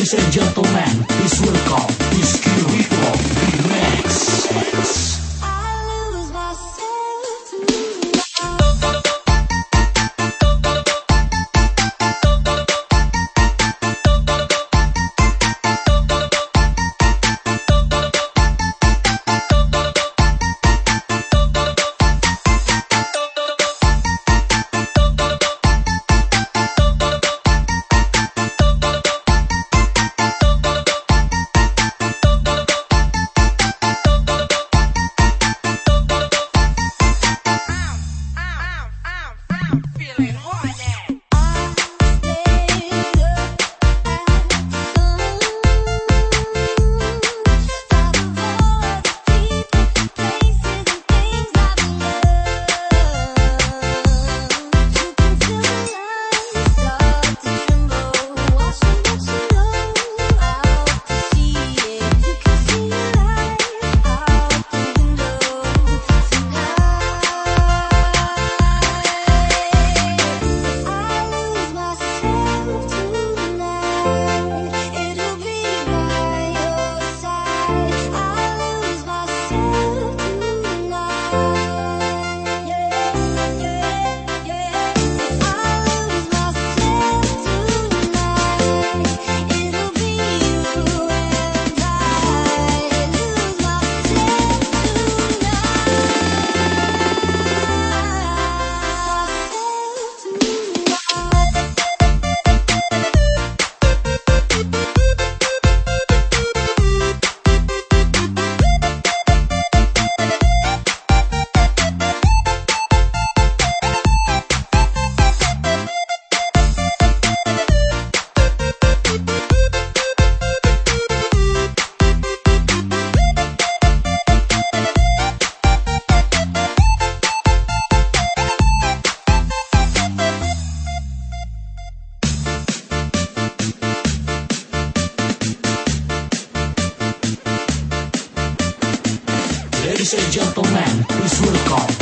Ladies and gentlemen, please welcome Whiskey Ritual Remix. And gentlemen, please welcome